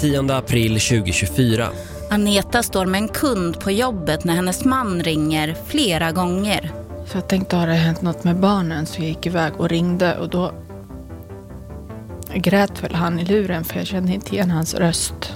10 april 2024. Aneta står med en kund på jobbet när hennes man ringer flera gånger. Så jag tänkte, har det hänt något med barnen? Så jag gick iväg och ringde och då grät väl han i luren för jag kände inte igen hans röst.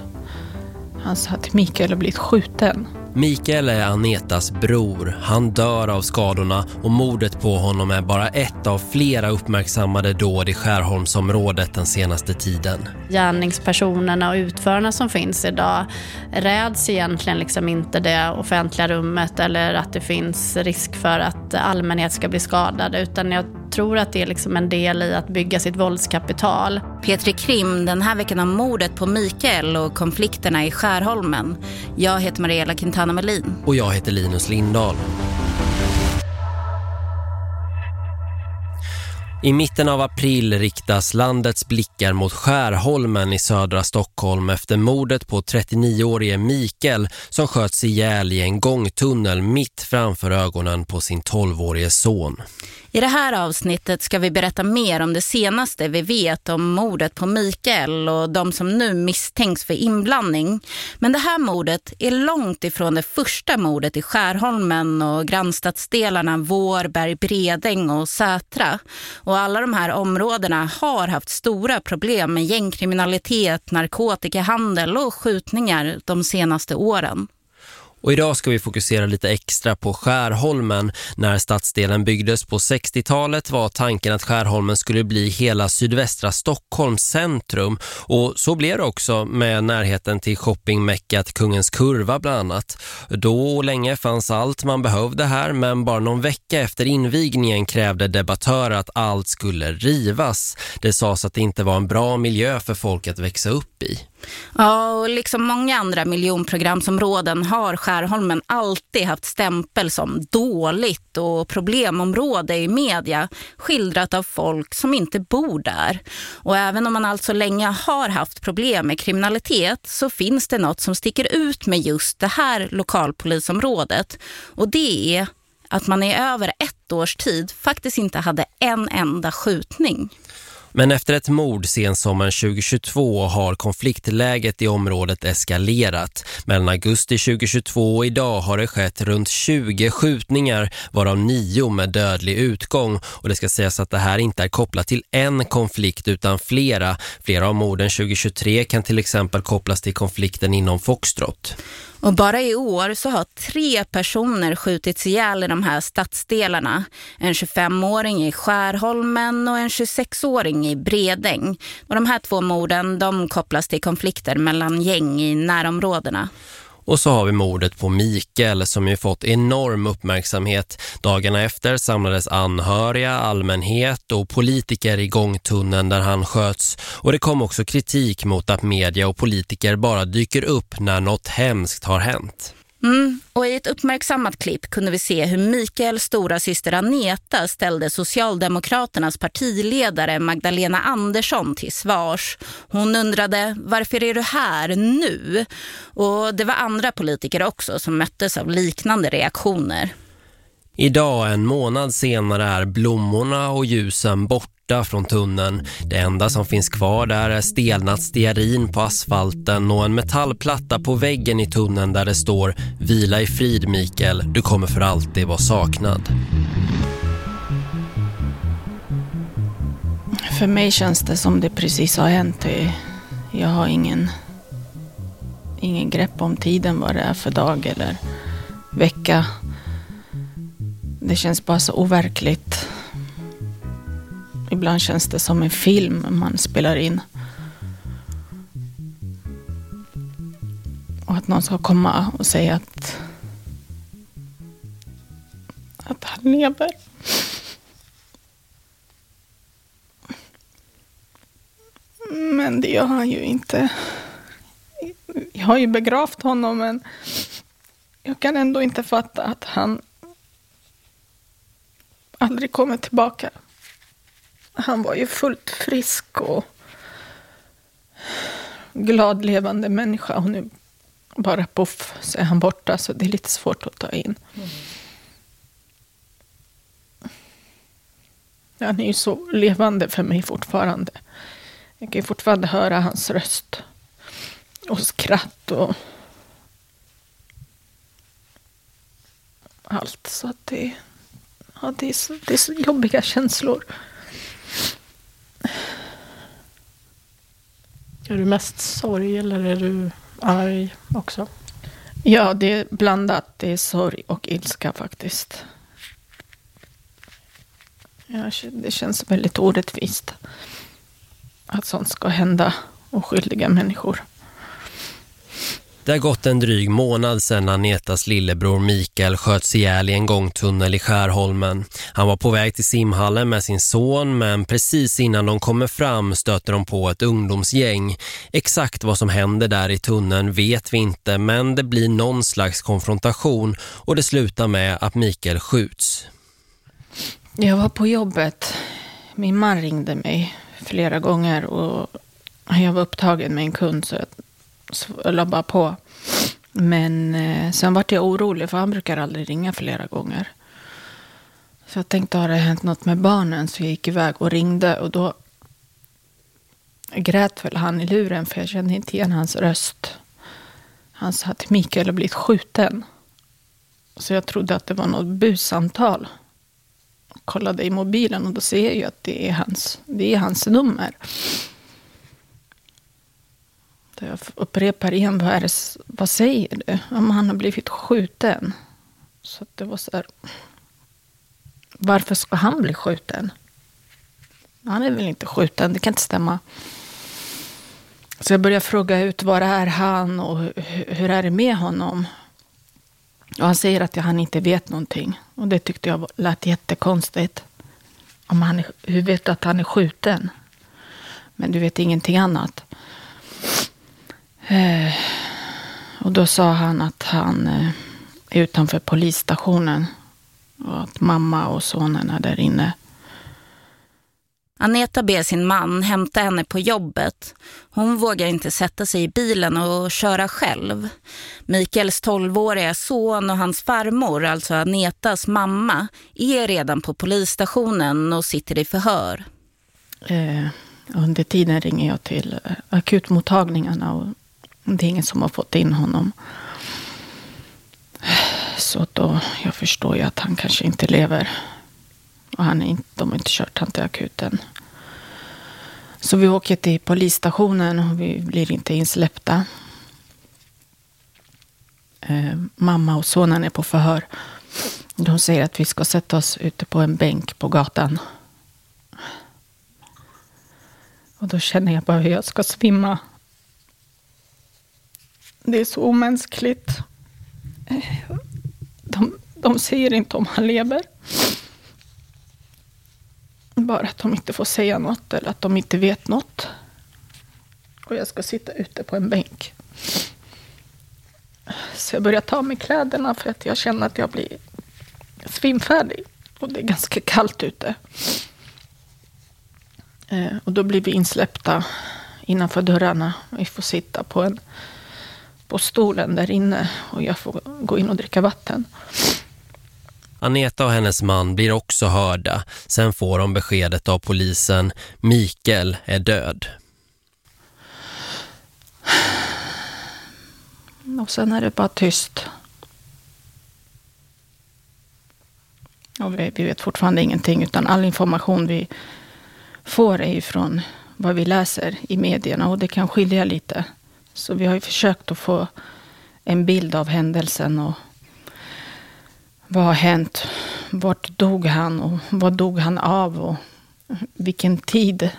Han sa att Mikael har blivit skjuten. Mikael är Anetas bror. Han dör av skadorna och mordet på honom är bara ett av flera uppmärksammade dåd i Skärholmsområdet den senaste tiden. Gärningspersonerna och utförarna som finns idag räds egentligen liksom inte det offentliga rummet eller att det finns risk för att allmänhet ska bli skadade utan jag tror att det är liksom en del i att bygga sitt våldskapital. Petri Krim den här veckan om mordet på Mikael och konflikterna i Skärholmen. Jag heter Mariella Quintana Melin. Och jag heter Linus Lindahl. I mitten av april riktas landets blickar mot Skärholmen i södra Stockholm efter mordet på 39-årige Mikael som sköts ihjäl i en gångtunnel mitt framför ögonen på sin 12-årige son. I det här avsnittet ska vi berätta mer om det senaste vi vet om mordet på Mikael och de som nu misstänks för inblandning. Men det här mordet är långt ifrån det första mordet i Skärholmen och grannstadsdelarna Vårberg, Bredäng och Sätra. Och alla de här områdena har haft stora problem med gängkriminalitet, narkotikahandel och skjutningar de senaste åren. Och idag ska vi fokusera lite extra på Skärholmen. När stadsdelen byggdes på 60-talet var tanken att Skärholmen skulle bli hela sydvästra Stockholms centrum. Och så blev det också med närheten till shoppingmäckat Kungens Kurva bland annat. Då och länge fanns allt man behövde här men bara någon vecka efter invigningen krävde debattörer att allt skulle rivas. Det sades att det inte var en bra miljö för folk att växa upp i. Ja, och liksom många andra miljonprogramsområden har Skärholmen alltid haft stämpel som dåligt och problemområde i media skildrat av folk som inte bor där. Och även om man alltså länge har haft problem med kriminalitet så finns det något som sticker ut med just det här lokalpolisområdet. Och det är att man i över ett års tid faktiskt inte hade en enda skjutning. Men efter ett mord sen sommaren 2022 har konfliktläget i området eskalerat. Mellan augusti 2022 och idag har det skett runt 20 skjutningar varav nio med dödlig utgång. Och det ska sägas att det här inte är kopplat till en konflikt utan flera. Flera av morden 2023 kan till exempel kopplas till konflikten inom Foxtrot. Och bara i år så har tre personer skjutits ihjäl i de här stadsdelarna. En 25-åring i Skärholmen och en 26-åring i Bredäng. Och de här två morden de kopplas till konflikter mellan gäng i närområdena. Och så har vi mordet på Mikael som ju fått enorm uppmärksamhet. Dagarna efter samlades anhöriga, allmänhet och politiker i gångtunneln där han sköts. Och det kom också kritik mot att media och politiker bara dyker upp när något hemskt har hänt. Mm. Och i ett uppmärksammat klipp kunde vi se hur Mikaels stora syster Aneta ställde Socialdemokraternas partiledare Magdalena Andersson till svars. Hon undrade, varför är du här nu? Och det var andra politiker också som möttes av liknande reaktioner. Idag, en månad senare, är blommorna och ljusen borta borta från tunneln. Det enda som finns kvar där är stelnat stearin på asfalten och en metallplatta på väggen i tunneln där det står Vila i frid Mikael, du kommer för alltid vara saknad. För mig känns det som det precis har hänt. Jag har ingen, ingen grepp om tiden, vad det är för dag eller vecka. Det känns bara så overkligt. Ibland känns det som en film man spelar in. Och att någon ska komma och säga att, att han lever. Men det gör han ju inte. Jag har ju begravt honom men jag kan ändå inte fatta att han aldrig kommer tillbaka han var ju fullt frisk och glad levande människa och nu bara poff så är han borta så det är lite svårt att ta in. Mm. Han är ju så levande för mig fortfarande. Jag kan ju fortfarande höra hans röst. och skratt och allt. Så att det, ja, det, är så, det är så jobbiga känslor. Är du mest sorg eller är du arg också? Ja, det är blandat. Det är sorg och ilska faktiskt. Ja, det känns väldigt orättvist att sånt ska hända oskyldiga människor. Det har gått en dryg månad sedan Anetas lillebror Mikael sköts ihjäl i en gångtunnel i Skärholmen. Han var på väg till simhallen med sin son men precis innan de kommer fram stöter de på ett ungdomsgäng. Exakt vad som händer där i tunneln vet vi inte men det blir någon slags konfrontation och det slutar med att Mikael skjuts. Jag var på jobbet. Min man ringde mig flera gånger och jag var upptagen med en kund så jag la bara på. Men eh, sen vart jag orolig för han brukar aldrig ringa flera gånger. Så jag tänkte, har det hänt något med barnen? Så jag gick iväg och ringde och då grät väl han i luren för jag kände inte igen hans röst. Han sa att Mikael har blivit skjuten. Så jag trodde att det var något bussamtal. kollade i mobilen och då ser jag ju att det är hans, det är hans nummer. Jag upprepar igen, vad, är det, vad säger du? Om han har blivit skjuten. Så det var så här, varför ska han bli skjuten? Han är väl inte skjuten, det kan inte stämma. Så jag började fråga ut, var är han och hur är det med honom? Och han säger att han inte vet någonting. Och det tyckte jag lät jättekonstigt. Om han är, hur vet du att han är skjuten? Men du vet ingenting annat. Eh, och då sa han att han eh, är utanför polisstationen och att mamma och sonen är där inne. Aneta ber sin man hämta henne på jobbet. Hon vågar inte sätta sig i bilen och köra själv. Mikaels tolvåriga son och hans farmor, alltså Anetas mamma, är redan på polisstationen och sitter i förhör. Eh, under tiden ringer jag till eh, akutmottagningarna och det är ingen som har fått in honom. Så då, jag förstår ju att han kanske inte lever. Och han är inte, de har inte kört han till akuten. Så vi åker till polisstationen och vi blir inte insläppta. Eh, mamma och sonen är på förhör. De säger att vi ska sätta oss ute på en bänk på gatan. Och då känner jag bara hur jag ska svimma. Det är så omänskligt. De, de säger inte om han lever. Bara att de inte får säga något eller att de inte vet något. Och jag ska sitta ute på en bänk. Så jag börjar ta av mig kläderna för att jag känner att jag blir svimfärdig. Och det är ganska kallt ute. Eh, och då blir vi insläppta innanför dörrarna. Vi får sitta på en på stolen där inne och jag får gå in och dricka vatten. Aneta och hennes man blir också hörda. Sen får de beskedet av polisen. Mikael är död. Och sen är det bara tyst. Och vi, vi vet fortfarande ingenting utan all information vi får är från vad vi läser i medierna och det kan skilja lite. Så vi har ju försökt att få en bild av händelsen och vad har hänt? Vart dog han och vad dog han av? Och vilken tid?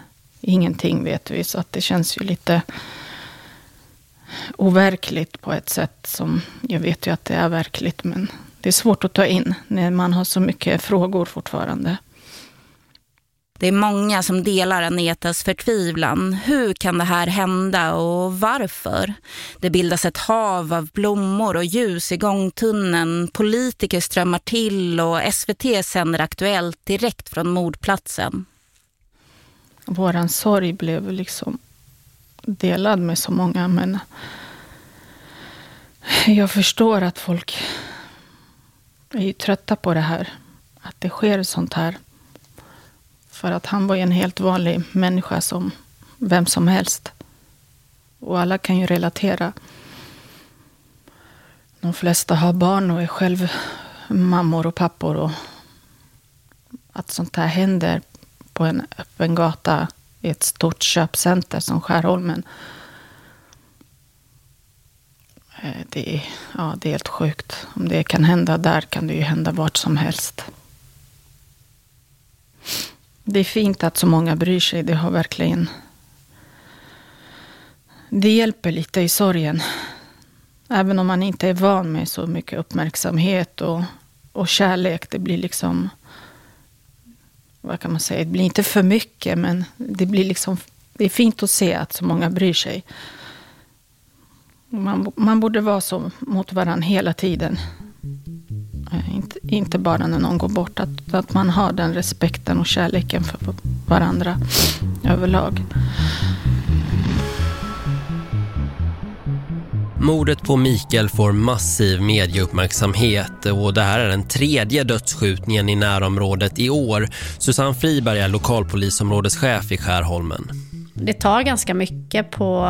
Ingenting vet vi, så att det känns ju lite overkligt på ett sätt som jag vet ju att det är verkligt, men det är svårt att ta in när man har så mycket frågor fortfarande. Det är många som delar Anetas förtvivlan. Hur kan det här hända och varför? Det bildas ett hav av blommor och ljus i gångtunneln. Politiker strömmar till och SVT sänder Aktuellt direkt från mordplatsen. Våran sorg blev liksom delad med så många men jag förstår att folk är trötta på det här. Att det sker sånt här. För att han var ju en helt vanlig människa som vem som helst. Och alla kan ju relatera. De flesta har barn och är själv mammor och pappor. Och att sånt här händer på en öppen gata i ett stort köpcenter som Skärholmen. Eh, det är, ja, det är helt sjukt. Om det kan hända där kan det ju hända vart som helst. Det är fint att så många bryr sig. Det har verkligen... Det hjälper lite i sorgen. Även om man inte är van med så mycket uppmärksamhet och, och kärlek. Det blir liksom... Vad kan man säga? Det blir inte för mycket, men det blir liksom... Det är fint att se att så många bryr sig. Man, man borde vara så mot varandra hela tiden. Eh, inte, inte bara när någon går bort. Att, att man har den respekten och kärleken för varandra överlag. Mordet på Mikael får massiv medieuppmärksamhet och det här är den tredje dödsskjutningen i närområdet i år. Susanne Friberg är lokalpolisområdeschef i Skärholmen. Det tar ganska mycket på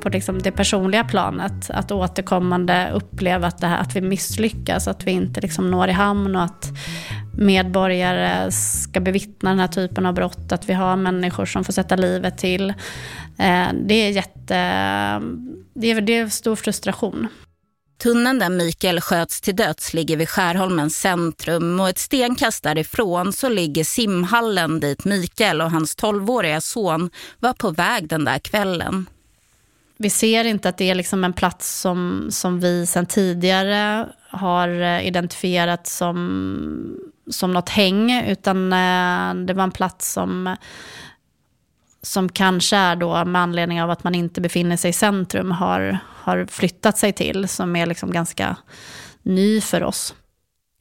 på liksom det personliga planet. Att återkommande uppleva att, det här, att vi misslyckas, att vi inte liksom når i hamn och att medborgare ska bevittna den här typen av brott, att vi har människor som får sätta livet till. Eh, det är jätte... Det är, det är stor frustration. Tunneln där Mikael sköts till döds ligger vid Skärholmens centrum och ett stenkast därifrån så ligger simhallen dit Mikael och hans 12-åriga son var på väg den där kvällen vi ser inte att det är liksom en plats som, som vi sedan tidigare har eh, identifierat som, som något häng, utan eh, det var en plats som, som kanske är då med anledning av att man inte befinner sig i centrum har, har flyttat sig till, som är liksom ganska ny för oss.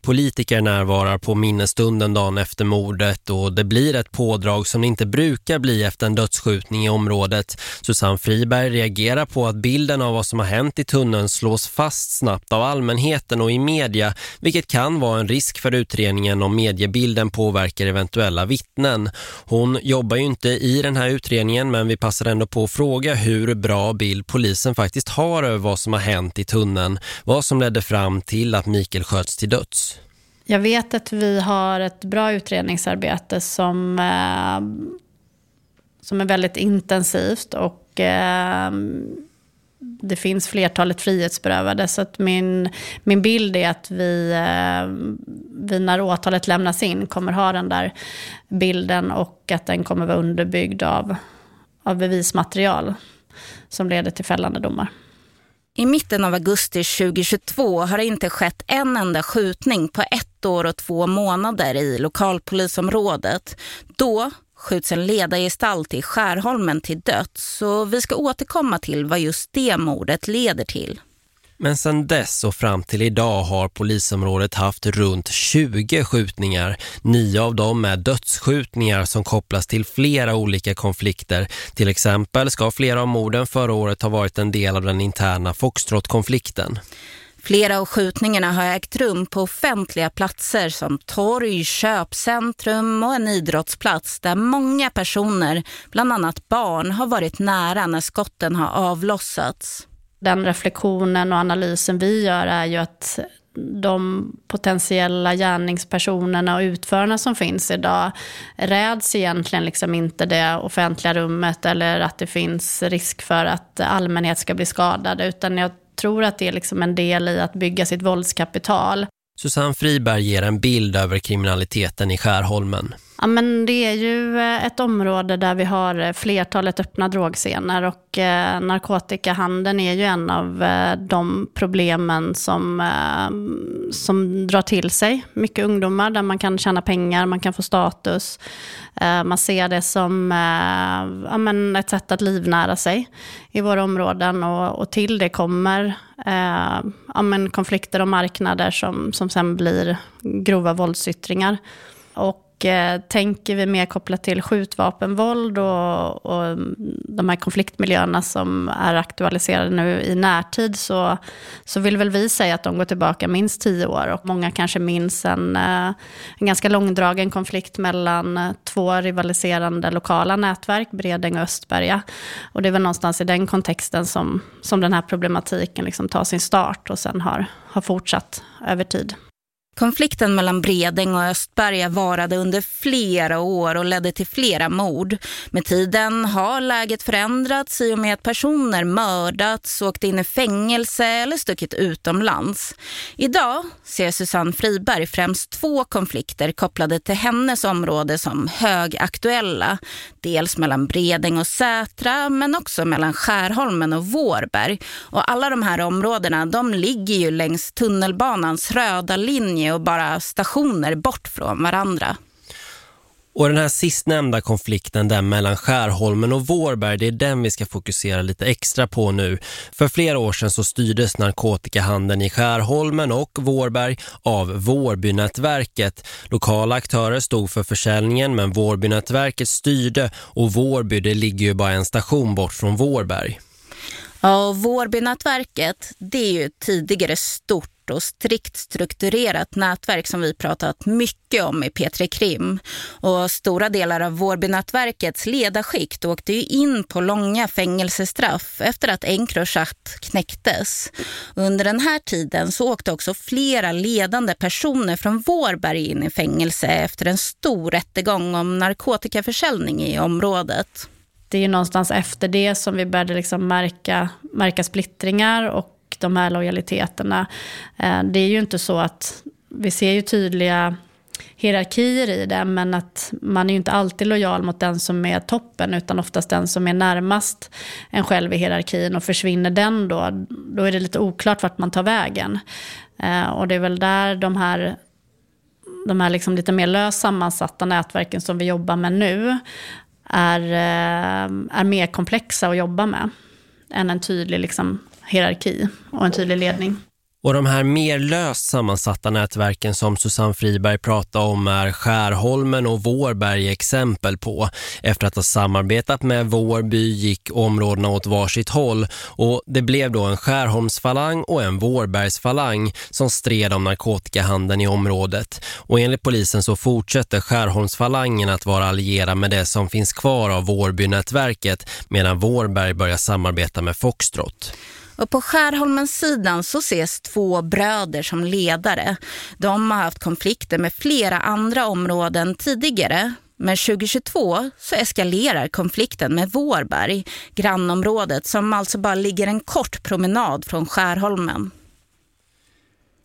Politiker närvarar på minnesstunden dagen efter mordet och det blir ett pådrag som det inte brukar bli efter en dödsskjutning i området. Susanne Friberg reagerar på att bilden av vad som har hänt i tunneln slås fast snabbt av allmänheten och i media, vilket kan vara en risk för utredningen om mediebilden påverkar eventuella vittnen. Hon jobbar ju inte i den här utredningen men vi passar ändå på att fråga hur bra bild polisen faktiskt har över vad som har hänt i tunneln, vad som ledde fram till att Mikael sköts till döds. Jag vet att vi har ett bra utredningsarbete som, eh, som är väldigt intensivt och eh, det finns flertalet frihetsberövade. Så att min, min bild är att vi, eh, vi när åtalet lämnas in kommer ha den där bilden och att den kommer vara underbyggd av, av bevismaterial som leder till fällande domar. I mitten av augusti 2022 har det inte skett en enda skjutning på ett år och två månader i lokalpolisområdet. Då skjuts en ledargestalt i Skärholmen till döds så vi ska återkomma till vad just det mordet leder till. Men sedan dess och fram till idag har polisområdet haft runt 20 skjutningar. Nio av dem är dödsskjutningar som kopplas till flera olika konflikter. Till exempel ska flera av morden förra året ha varit en del av den interna Foxtrot-konflikten. Flera av skjutningarna har ägt rum på offentliga platser som torg, köpcentrum och en idrottsplats där många personer, bland annat barn, har varit nära när skotten har avlossats. Den reflektionen och analysen vi gör är ju att de potentiella gärningspersonerna och utförarna som finns idag räds egentligen liksom inte det offentliga rummet eller att det finns risk för att allmänhet ska bli skadad utan jag tror att det är liksom en del i att bygga sitt våldskapital. Susanne Friberg ger en bild över kriminaliteten i Skärholmen. Ja, men det är ju eh, ett område där vi har eh, flertalet öppna drogscener och eh, narkotikahandeln är ju en av eh, de problemen som, eh, som drar till sig mycket ungdomar där man kan tjäna pengar, man kan få status. Eh, man ser det som ja, men ett sätt att livnära sig i våra områden och, och till det kommer ja, men konflikter och marknader som, som sen blir grova våldsyttringar. Och och eh, tänker vi mer kopplat till skjutvapenvåld och, och de här konfliktmiljöerna som är aktualiserade nu i närtid så, så vill väl vi säga att de går tillbaka minst tio år. Och många kanske minns en, eh, en ganska långdragen konflikt mellan eh, två rivaliserande lokala nätverk, Bredäng och Östberga. Och det är väl någonstans i den kontexten som, som den här problematiken liksom tar sin start och sen har, har fortsatt över tid. Konflikten mellan Bredäng och Östberga varade under flera år och ledde till flera mord. Med tiden har läget förändrats i och med att personer mördats, åkt in i fängelse eller stuckit utomlands. Idag ser Susanne Friberg främst två konflikter kopplade till hennes område som högaktuella. Dels mellan Bredäng och Sätra men också mellan Skärholmen och Vårberg. Och alla de här områdena de ligger ju längs tunnelbanans röda linje och bara stationer bort från varandra. Och den här sistnämnda konflikten den mellan Skärholmen och Vårberg, det är den vi ska fokusera lite extra på nu. För flera år sedan så styrdes narkotikahandeln i Skärholmen och Vårberg av Vårbynätverket. Lokala aktörer stod för försäljningen men Vårbynätverket styrde och Vårby det ligger ju bara en station bort från Vårberg. Ja, Vårbynätverket det är ju tidigare stort och strikt strukturerat nätverk som vi pratat mycket om i P3 Krim. Och stora delar av Vårbynätverkets ledarskikt åkte ju in på långa fängelsestraff efter att Encrochat knäcktes. Under den här tiden så åkte också flera ledande personer från Vårberg in i fängelse efter en stor rättegång om narkotikaförsäljning i området. Det är ju någonstans efter det som vi började liksom märka, märka splittringar och de här lojaliteterna. Eh, det är ju inte så att vi ser ju tydliga hierarkier i det, men att man är ju inte alltid lojal mot den som är toppen, utan oftast den som är närmast en själv i hierarkin. Och försvinner den då, då är det lite oklart vart man tar vägen. Eh, och det är väl där de här, de här liksom lite mer löst sammansatta nätverken som vi jobbar med nu, är, eh, är mer komplexa att jobba med än en tydlig liksom, hierarki och en tydlig ledning. Och de här mer löst sammansatta nätverken som Susanne Friberg pratar om är Skärholmen och Vårberg exempel på. Efter att ha samarbetat med Vårby gick områdena åt varsitt håll och det blev då en Skärholmsfalang och en Vårbergsfalang som stred om narkotikahandeln i området. Och enligt polisen så fortsätter Skärholmsfalangen att vara allierad med det som finns kvar av Vårbynätverket medan Vårberg börjar samarbeta med Foxtrot. Och på Skärholmens sidan så ses två bröder som ledare. De har haft konflikter med flera andra områden tidigare. Men 2022 så eskalerar konflikten med Vårberg, grannområdet som alltså bara ligger en kort promenad från Skärholmen.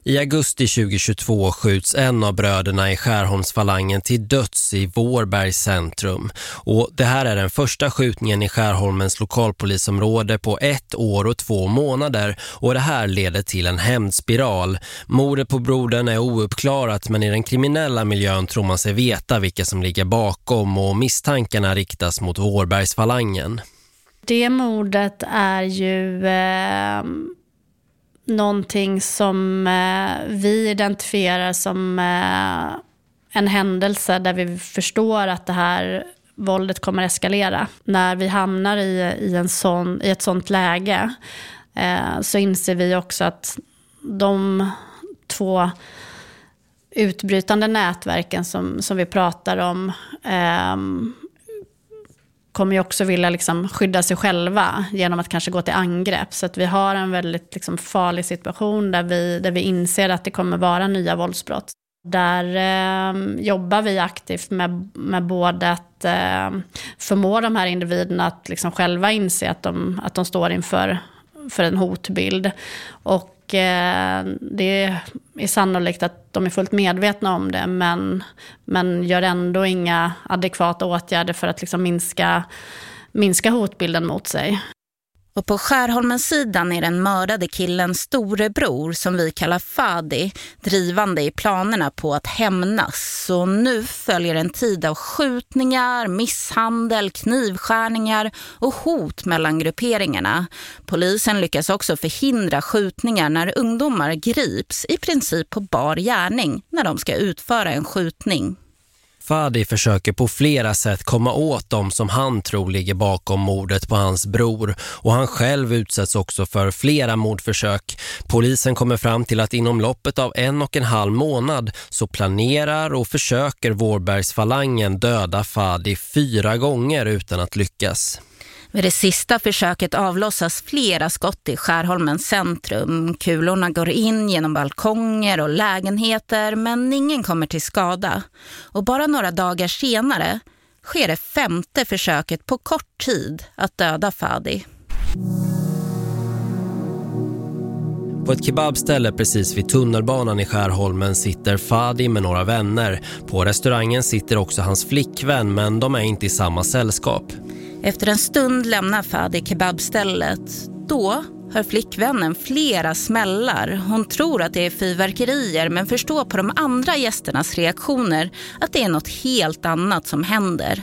I augusti 2022 skjuts en av bröderna i Skärholmsfalangen till döds i Vårbergs centrum. Och det här är den första skjutningen i Skärholmens lokalpolisområde på ett år och två månader. Och det här leder till en hämndspiral. Mordet på brodern är ouppklarat men i den kriminella miljön tror man sig veta vilka som ligger bakom och misstankarna riktas mot Vårbergsfalangen. Det mordet är ju... Eh någonting som eh, vi identifierar som eh, en händelse där vi förstår att det här våldet kommer eskalera. När vi hamnar i, i, en sån, i ett sånt läge eh, så inser vi också att de två utbrytande nätverken som, som vi pratar om eh, kommer ju också vilja liksom skydda sig själva genom att kanske gå till angrepp. Så att vi har en väldigt liksom farlig situation där vi, där vi inser att det kommer vara nya våldsbrott. Där eh, jobbar vi aktivt med, med både att eh, förmå de här individerna att liksom själva inse att de, att de står inför för en hotbild. Och Eh, det är sannolikt att de är fullt medvetna om det, men, men gör ändå inga adekvata åtgärder för att liksom minska, minska hotbilden mot sig. Och på Skärholmens sidan är den mördade killen storebror som vi kallar Fadi drivande i planerna på att hämnas. Så nu följer en tid av skjutningar, misshandel, knivskärningar och hot mellan grupperingarna. Polisen lyckas också förhindra skjutningar när ungdomar grips i princip på bar gärning när de ska utföra en skjutning. Fadi försöker på flera sätt komma åt dem som han tror ligger bakom mordet på hans bror och han själv utsätts också för flera mordförsök. Polisen kommer fram till att inom loppet av en och en halv månad så planerar och försöker Vårbergsfalangen döda Fadi fyra gånger utan att lyckas. Vid det sista försöket avlossas flera skott i Skärholmens centrum. Kulorna går in genom balkonger och lägenheter men ingen kommer till skada. Och bara några dagar senare sker det femte försöket på kort tid att döda Fadi. På ett kebabställe precis vid tunnelbanan i Skärholmen sitter Fadi med några vänner. På restaurangen sitter också hans flickvän men de är inte i samma sällskap. Efter en stund lämnar Fadi kebabstället. Då hör flickvännen flera smällar. Hon tror att det är fyrverkerier men förstår på de andra gästernas reaktioner att det är något helt annat som händer.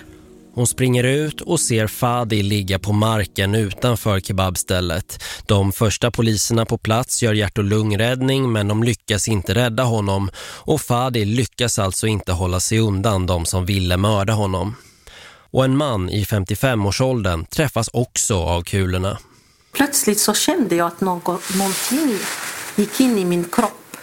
Hon springer ut och ser Fadi ligga på marken utanför kebabstället. De första poliserna på plats gör hjärt- och lungräddning men de lyckas inte rädda honom. Och Fadi lyckas alltså inte hålla sig undan de som ville mörda honom. Och en man i 55-årsåldern träffas också av kulorna. Plötsligt så kände jag att något, någonting gick in i min kropp.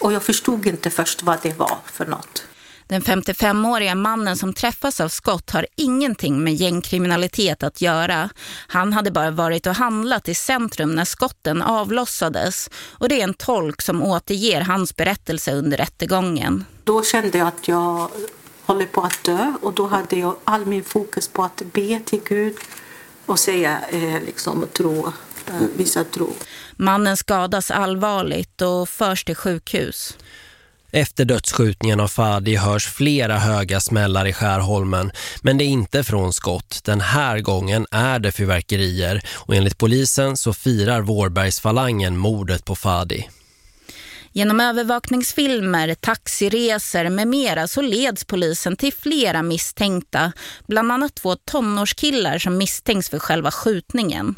Och jag förstod inte först vad det var för något. Den 55-åriga mannen som träffas av skott har ingenting med gängkriminalitet att göra. Han hade bara varit och handlat i centrum när skotten avlossades och det är en tolk som återger hans berättelse under rättegången. Då kände jag att jag håller på att dö och då hade jag all min fokus på att be till Gud och säga eh, liksom tro, eh, visa tro. Mannen skadas allvarligt och förs till sjukhus. Efter dödsskjutningen av Fadi hörs flera höga smällar i Skärholmen men det är inte från skott. Den här gången är det fyrverkerier och enligt polisen så firar Vårbergsfalangen mordet på Fadi. Genom övervakningsfilmer, taxiresor med mera så leds polisen till flera misstänkta. Bland annat två tonårskillar som misstänks för själva skjutningen.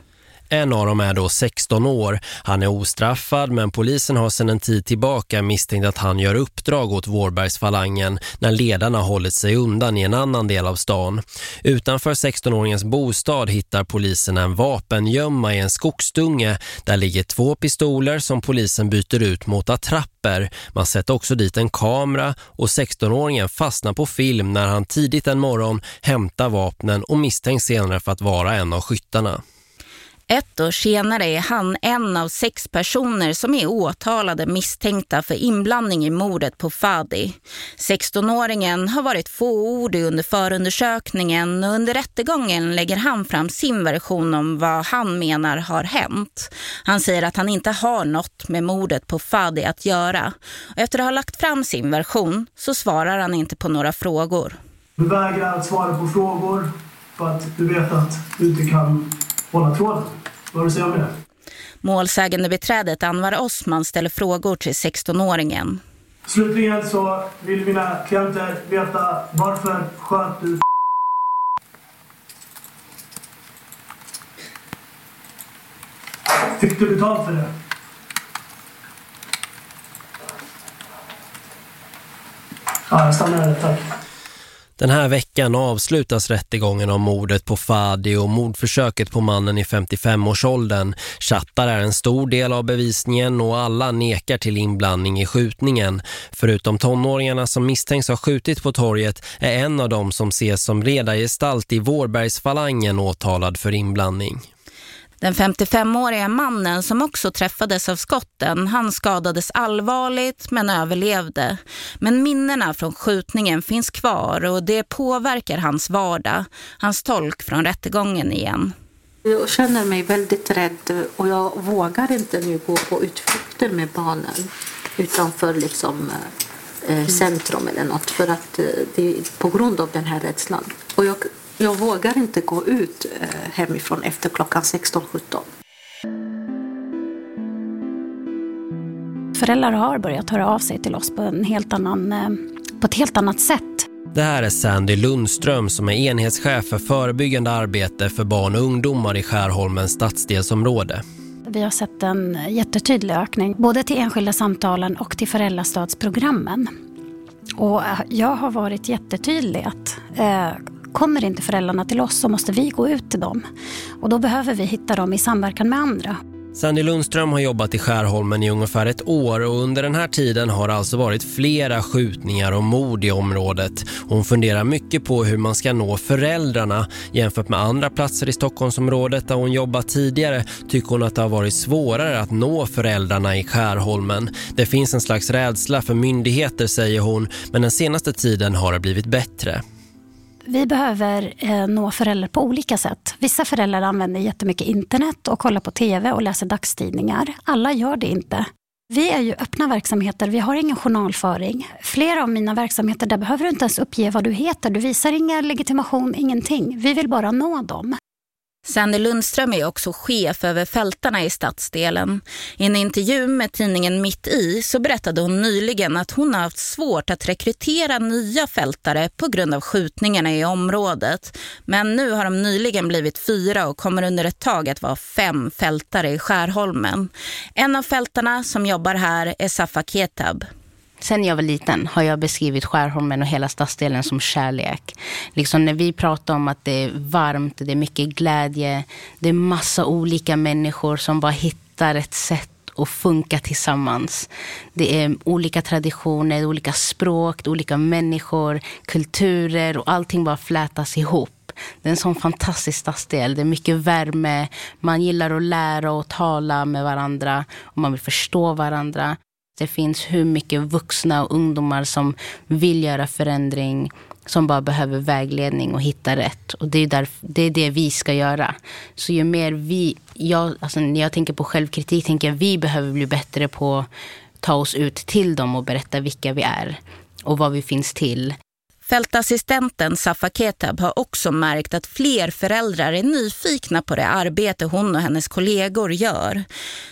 En av dem är då 16 år. Han är ostraffad men polisen har sedan en tid tillbaka misstänkt att han gör uppdrag åt Vårbergsfalangen när ledarna hållit sig undan i en annan del av stan. Utanför 16-åringens bostad hittar polisen en vapengömma i en skogsdunge. Där ligger två pistoler som polisen byter ut mot attrapper. Man sätter också dit en kamera och 16-åringen fastnar på film när han tidigt en morgon hämtar vapnen och misstänks senare för att vara en av skyttarna. Ett år senare är han en av sex personer som är åtalade misstänkta för inblandning i mordet på Fadi. 16-åringen har varit fåordig under förundersökningen och under rättegången lägger han fram sin version om vad han menar har hänt. Han säger att han inte har något med mordet på Fadi att göra. Och efter att ha lagt fram sin version så svarar han inte på några frågor. Du vägrar att svara på frågor för att du vet att du inte kan hålla tråden. Vad har du att säga om det? Målsägande beträdet Anwar Osman ställer frågor till 16-åringen. Slutligen så vill mina klienter veta varför sköt du Fick du betalt för det? Ja, jag stannar där, tack. Den här veckan avslutas rättegången om mordet på Fadi och mordförsöket på mannen i 55-årsåldern. Chattar är en stor del av bevisningen och alla nekar till inblandning i skjutningen. Förutom tonåringarna som misstänks ha skjutit på torget är en av dem som ses som redargestalt i Vårbergsfalangen åtalad för inblandning. Den 55-åriga mannen som också träffades av skotten, han skadades allvarligt men överlevde. Men minnena från skjutningen finns kvar och det påverkar hans vardag. Hans tolk från rättegången igen. Jag känner mig väldigt rädd och jag vågar inte nu gå på utflykter med barnen utanför liksom, eh, centrum eller något för att eh, det är på grund av den här rädslan. Och jag jag vågar inte gå ut eh, hemifrån efter klockan 16-17. Föräldrar har börjat höra av sig till oss på, en helt annan, eh, på ett helt annat sätt. Det här är Sandy Lundström som är enhetschef för förebyggande arbete för barn och ungdomar i Skärholmens stadsdelsområde. Vi har sett en jättetydlig ökning både till enskilda samtalen och till föräldrastödsprogrammen. Och jag har varit jättetydlig att eh, kommer inte föräldrarna till oss så måste vi gå ut till dem. Och då behöver vi hitta dem i samverkan med andra. Sandy Lundström har jobbat i Skärholmen i ungefär ett år och under den här tiden har det alltså varit flera skjutningar och mord i området. Hon funderar mycket på hur man ska nå föräldrarna. Jämfört med andra platser i Stockholmsområdet där hon jobbat tidigare tycker hon att det har varit svårare att nå föräldrarna i Skärholmen. Det finns en slags rädsla för myndigheter säger hon men den senaste tiden har det blivit bättre. Vi behöver eh, nå föräldrar på olika sätt. Vissa föräldrar använder jättemycket internet och kollar på tv och läser dagstidningar. Alla gör det inte. Vi är ju öppna verksamheter, vi har ingen journalföring. Flera av mina verksamheter, där behöver du inte ens uppge vad du heter. Du visar ingen legitimation, ingenting. Vi vill bara nå dem. Sandy Lundström är också chef över fältarna i stadsdelen. I en intervju med tidningen Mitt i så berättade hon nyligen att hon har haft svårt att rekrytera nya fältare på grund av skjutningarna i området. Men nu har de nyligen blivit fyra och kommer under ett tag att vara fem fältare i Skärholmen. En av fältarna som jobbar här är Safa Ketab. Sen jag var liten har jag beskrivit Skärholmen och hela stadsdelen som kärlek. Liksom när vi pratar om att det är varmt, det är mycket glädje, det är massa olika människor som bara hittar ett sätt att funka tillsammans. Det är olika traditioner, olika språk, olika människor, kulturer och allting bara flätas ihop. Det är en sån fantastisk stadsdel. Det är mycket värme. Man gillar att lära och tala med varandra. Och man vill förstå varandra. Det finns hur mycket vuxna och ungdomar som vill göra förändring, som bara behöver vägledning och hitta rätt. Och det är, där, det, är det vi ska göra. Så ju mer vi, jag, alltså när jag tänker på självkritik, tänker jag vi behöver bli bättre på att ta oss ut till dem och berätta vilka vi är och vad vi finns till. Fältassistenten Safa Ketab har också märkt att fler föräldrar är nyfikna på det arbete hon och hennes kollegor gör.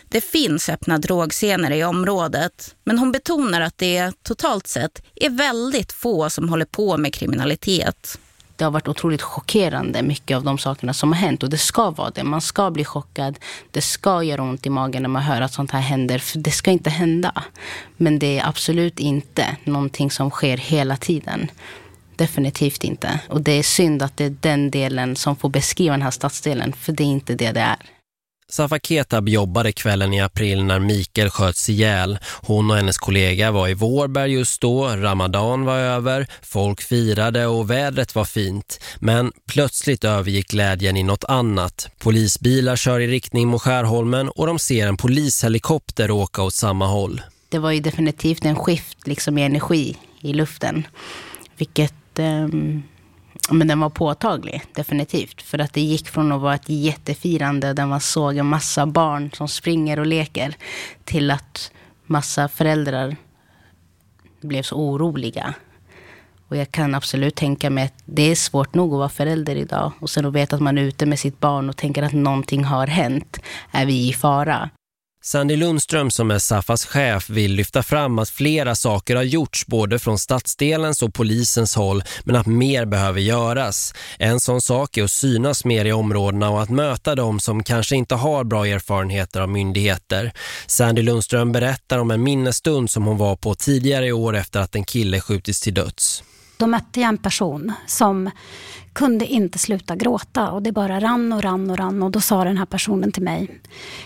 Det finns öppna drogscener i området, men hon betonar att det totalt sett är väldigt få som håller på med kriminalitet. Det har varit otroligt chockerande mycket av de sakerna som har hänt och det ska vara det. Man ska bli chockad. Det ska göra ont i magen när man hör att sånt här händer. För det ska inte hända. Men det är absolut inte någonting som sker hela tiden. Definitivt inte. Och det är synd att det är den delen som får beskriva den här stadsdelen. För det är inte det det är. Safa Ketab jobbade kvällen i april när Mikael sköts ihjäl. Hon och hennes kollega var i Vårberg just då, Ramadan var över, folk firade och vädret var fint. Men plötsligt övergick glädjen i något annat. Polisbilar kör i riktning mot Skärholmen och de ser en polishelikopter åka åt samma håll. Det var ju definitivt en skift liksom i energi i luften. Vilket eh, men den var påtaglig, definitivt. För att det gick från att vara ett jättefirande där man såg en massa barn som springer och leker till att massa föräldrar blev så oroliga. Och jag kan absolut tänka mig att det är svårt nog att vara förälder idag. Och sen att veta att man är ute med sitt barn och tänker att någonting har hänt. Är vi i fara? Sandy Lundström som är Safas chef vill lyfta fram att flera saker har gjorts både från stadsdelens och polisens håll men att mer behöver göras. En sån sak är att synas mer i områdena och att möta dem som kanske inte har bra erfarenheter av myndigheter. Sandy Lundström berättar om en minnesstund som hon var på tidigare i år efter att en kille skjutits till döds. Då mötte jag en person som kunde inte sluta gråta och det bara rann och rann och rann och då sa den här personen till mig,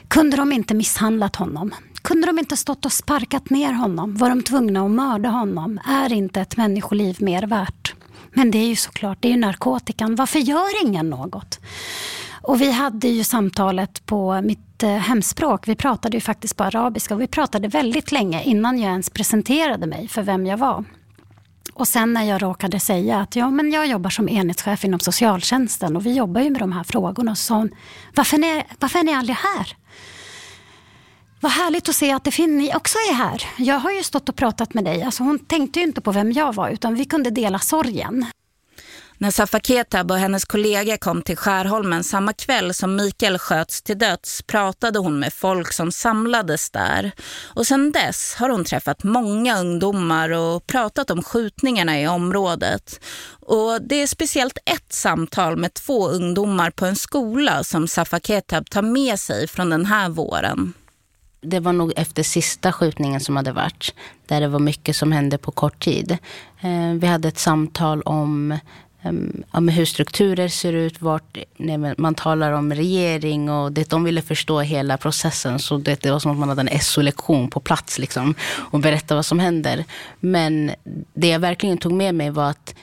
kunde de inte misshandlat honom? Kunde de inte stått och sparkat ner honom? Var de tvungna att mörda honom? Är inte ett människoliv mer värt? Men det är ju såklart, det är ju narkotikan. Varför gör ingen något? Och vi hade ju samtalet på mitt eh, hemspråk. Vi pratade ju faktiskt på arabiska och vi pratade väldigt länge innan jag ens presenterade mig för vem jag var. Och sen när jag råkade säga att ja, men jag jobbar som enhetschef inom socialtjänsten och vi jobbar ju med de här frågorna. Så sa hon, varför är, ni, varför är ni aldrig här? Vad härligt att se att det ni också är här. Jag har ju stått och pratat med dig. Alltså hon tänkte ju inte på vem jag var utan vi kunde dela sorgen. När Safa Ketab och hennes kollega kom till Skärholmen samma kväll som Mikael sköts till döds pratade hon med folk som samlades där. Och sedan dess har hon träffat många ungdomar och pratat om skjutningarna i området. Och det är speciellt ett samtal med två ungdomar på en skola som Safa Ketab tar med sig från den här våren. Det var nog efter sista skjutningen som hade varit. Där det var mycket som hände på kort tid. Eh, vi hade ett samtal om Ehm, om hur strukturer ser ut, vart, man talar om regering och det, de ville förstå hela processen. Så det, det var som att man hade en SO-lektion på plats liksom, och berätta vad som händer. Men det jag verkligen tog med mig var att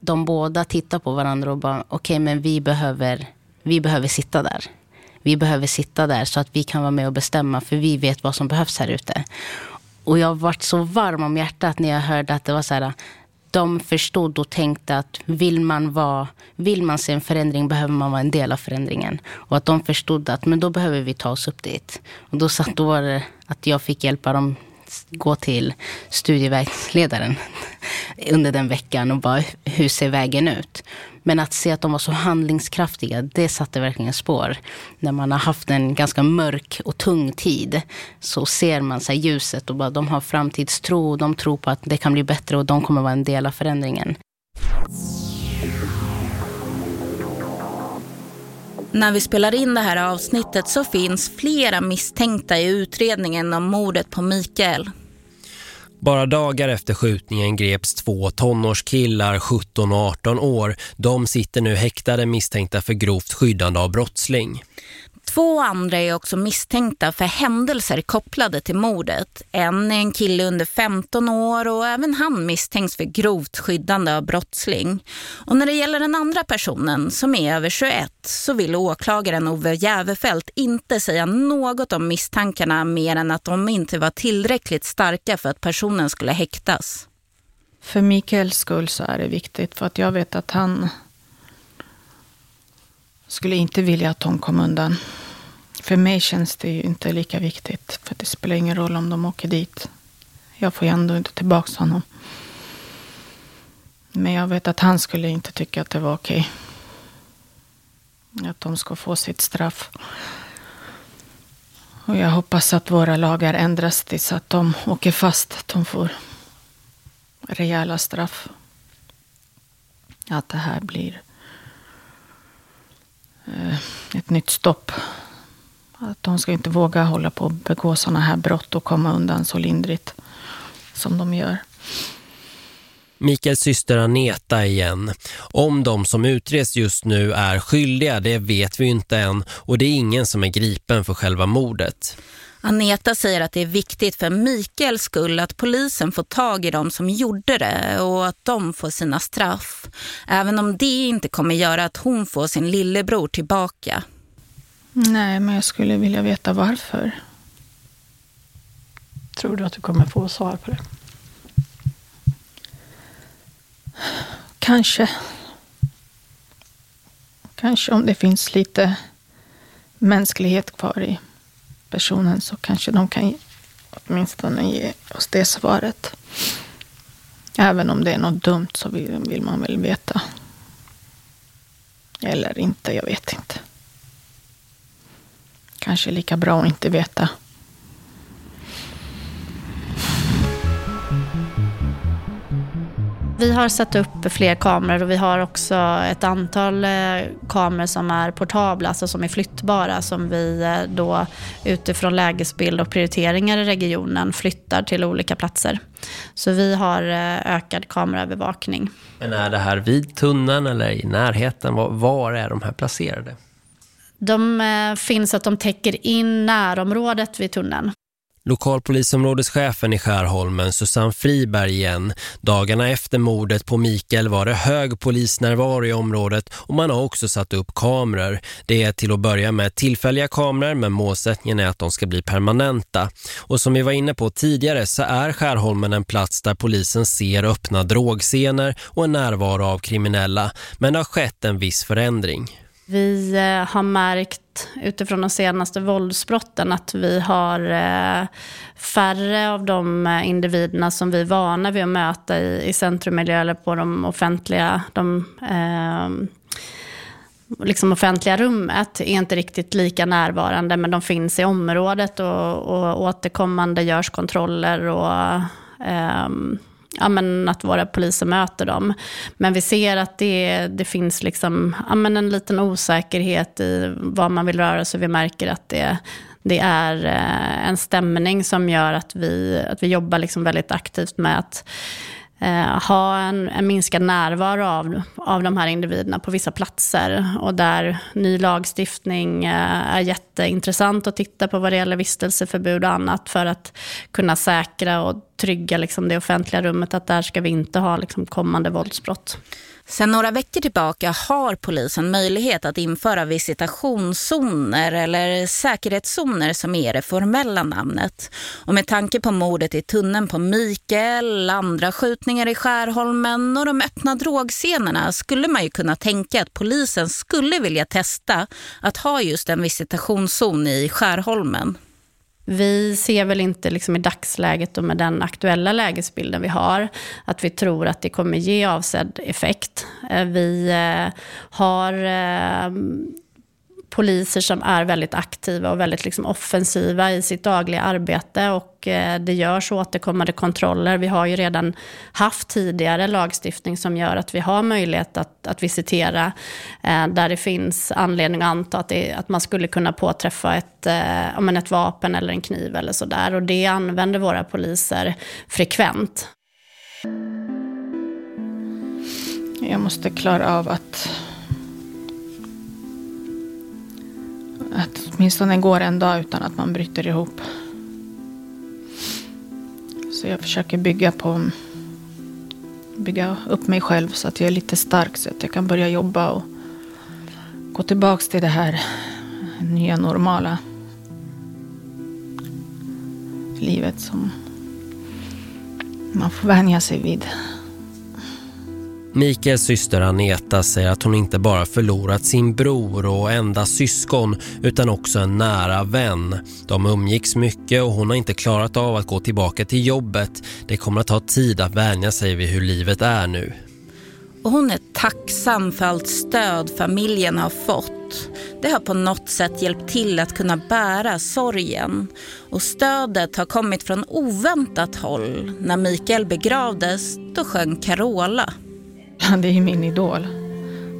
de båda tittar på varandra och bara, okej okay, men vi behöver, vi behöver sitta där. Vi behöver sitta där så att vi kan vara med och bestämma för vi vet vad som behövs här ute. Och jag varit så varm om hjärtat när jag hörde att det var så här, de förstod och tänkte att vill man, vara, vill man se en förändring behöver man vara en del av förändringen. Och att de förstod att men då behöver vi ta oss upp dit. Och då, satt, då var det att jag fick hjälpa dem gå till studievägledaren under den veckan och bara hur ser vägen ut? Men att se att de var så handlingskraftiga, det satte verkligen spår. När man har haft en ganska mörk och tung tid så ser man så ljuset och bara, de har framtidstro. De tror på att det kan bli bättre och de kommer vara en del av förändringen. När vi spelar in det här avsnittet så finns flera misstänkta i utredningen om mordet på Mikael. Bara dagar efter skjutningen greps två tonårskillar, 17 och 18 år. De sitter nu häktade misstänkta för grovt skyddande av brottsling. Två andra är också misstänkta för händelser kopplade till mordet. En är en kille under 15 år och även han misstänks för grovt skyddande av brottsling. Och när det gäller den andra personen som är över 21 så vill åklagaren Ove Jävefält inte säga något om misstankarna mer än att de inte var tillräckligt starka för att personen skulle häktas. För Mikaels skull så är det viktigt för att jag vet att han skulle inte vilja att de kom undan. För mig känns det ju inte lika viktigt. För det spelar ingen roll om de åker dit. Jag får ju ändå inte tillbaka honom. Men jag vet att han skulle inte tycka att det var okej. Att de ska få sitt straff. Och jag hoppas att våra lagar ändras till så att de åker fast. Att de får rejäla straff. Att det här blir Eh, ett nytt stopp att de ska inte våga hålla på och begå sådana här brott och komma undan så lindrigt som de gör. Mikaels syster Aneta igen. Om de som utreds just nu är skyldiga, det vet vi inte än. Och det är ingen som är gripen för själva mordet. Aneta säger att det är viktigt för Mikaels skull att polisen får tag i dem som gjorde det och att de får sina straff. Även om det inte kommer göra att hon får sin lillebror tillbaka. Nej, men jag skulle vilja veta varför. Tror du att du kommer få svar på det? Kanske. Kanske om det finns lite mänsklighet kvar i personen så kanske de kan åtminstone ge oss det svaret. Även om det är något dumt så vill, vill man väl veta. Eller inte, jag vet inte kanske lika bra att inte veta. Vi har satt upp fler kameror och vi har också ett antal eh, kameror som är portabla, alltså som är flyttbara, som vi eh, då utifrån lägesbild och prioriteringar i regionen flyttar till olika platser. Så vi har eh, ökad kameraövervakning. Men är det här vid tunneln eller i närheten? Var är de här placerade? De finns att de täcker in närområdet vid tunneln. Lokalpolisområdeschefen i Skärholmen, Susanne Friberg igen. Dagarna efter mordet på Mikael var det hög polisnärvaro i området och man har också satt upp kameror. Det är till att börja med tillfälliga kameror men målsättningen är att de ska bli permanenta. Och som vi var inne på tidigare så är Skärholmen en plats där polisen ser öppna drogscener och en närvaro av kriminella. Men det har skett en viss förändring. Vi eh, har märkt utifrån de senaste våldsbrotten att vi har eh, färre av de eh, individerna som vi är vana vid att möta i, i centrummiljö eller på de offentliga, de, eh, liksom offentliga rummet är inte riktigt lika närvarande men de finns i området och, och återkommande görs kontroller och eh, ja, men att våra poliser möter dem. Men vi ser att det, det finns liksom, ja, men en liten osäkerhet i vad man vill röra sig. Vi märker att det, det är eh, en stämning som gör att vi, att vi jobbar liksom väldigt aktivt med att eh, ha en, en minskad närvaro av, av de här individerna på vissa platser. Och där ny lagstiftning eh, är jätteintressant att titta på vad det gäller vistelseförbud och annat för att kunna säkra och trygga liksom, det offentliga rummet att där ska vi inte ha liksom, kommande våldsbrott. Sen några veckor tillbaka har polisen möjlighet att införa visitationszoner eller säkerhetszoner som är det formella namnet. Och med tanke på mordet i tunneln på Mikael, andra skjutningar i Skärholmen och de öppna drogscenerna skulle man ju kunna tänka att polisen skulle vilja testa att ha just en visitationszon i Skärholmen. Vi ser väl inte liksom i dagsläget och med den aktuella lägesbilden vi har att vi tror att det kommer ge avsedd effekt. Eh, vi eh, har eh, poliser som är väldigt aktiva och väldigt liksom offensiva i sitt dagliga arbete och eh, det görs återkommande kontroller. Vi har ju redan haft tidigare lagstiftning som gör att vi har möjlighet att, att visitera eh, där det finns anledning att anta att, det, att man skulle kunna påträffa ett, eh, ett vapen eller en kniv eller sådär och det använder våra poliser frekvent. Jag måste klara av att Att åtminstone går en dag utan att man bryter ihop. Så jag försöker bygga på bygga upp mig själv så att jag är lite stark så att jag kan börja jobba och gå tillbaks till det här nya normala livet som man får vänja sig vid. Mikaels syster Aneta säger att hon inte bara förlorat sin bror och enda syskon utan också en nära vän. De umgicks mycket och hon har inte klarat av att gå tillbaka till jobbet. Det kommer att ta tid att vänja sig vid hur livet är nu. Och hon är tacksam för allt stöd familjen har fått. Det har på något sätt hjälpt till att kunna bära sorgen. Och stödet har kommit från oväntat håll. När Mikael begravdes, då sjöng Carola. Han det är ju min idol.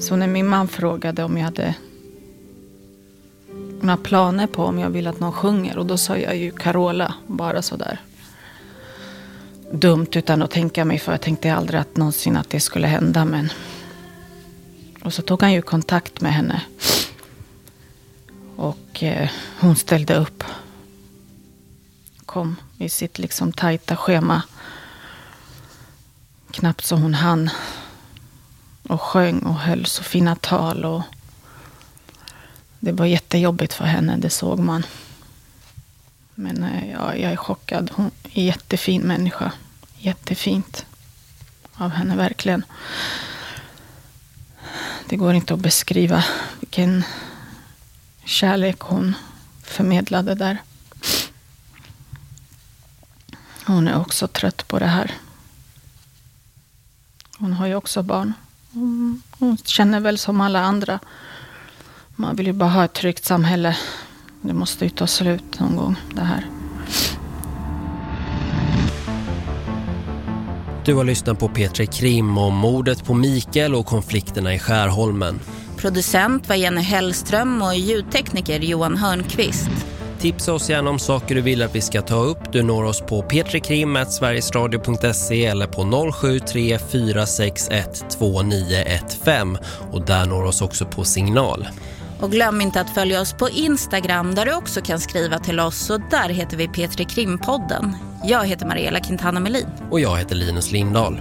Så när min man frågade om jag hade några planer på om jag vill att någon sjunger och då sa jag ju Carola, bara sådär. Dumt utan att tänka mig för jag tänkte aldrig att någonsin att det skulle hända men. Och så tog han ju kontakt med henne. Och eh, hon ställde upp. Kom i sitt liksom tajta schema. Knappt så hon hann och sjöng och höll så fina tal. Och det var jättejobbigt för henne, det såg man. Men eh, ja, jag är chockad. Hon är en jättefin människa. Jättefint av henne, verkligen. Det går inte att beskriva vilken kärlek hon förmedlade där. Hon är också trött på det här. Hon har ju också barn. Hon, hon känner väl som alla andra. Man vill ju bara ha ett tryggt samhälle. Det måste ju ta slut någon gång det här. Du har lyssnat på Petri Krim om mordet på Mikael och konflikterna i Skärholmen. Producent var Jenny Hellström och ljudtekniker Johan Hörnqvist. Tipsa oss gärna om saker du vill att vi ska ta upp. Du når oss på petrikrim.sverigesradio.se eller på 073 461 2915 och där når oss också på signal. Och glöm inte att följa oss på Instagram där du också kan skriva till oss och där heter vi Petri Krimpodden. Jag heter Mariella Quintana Melin. Och jag heter Linus Lindahl.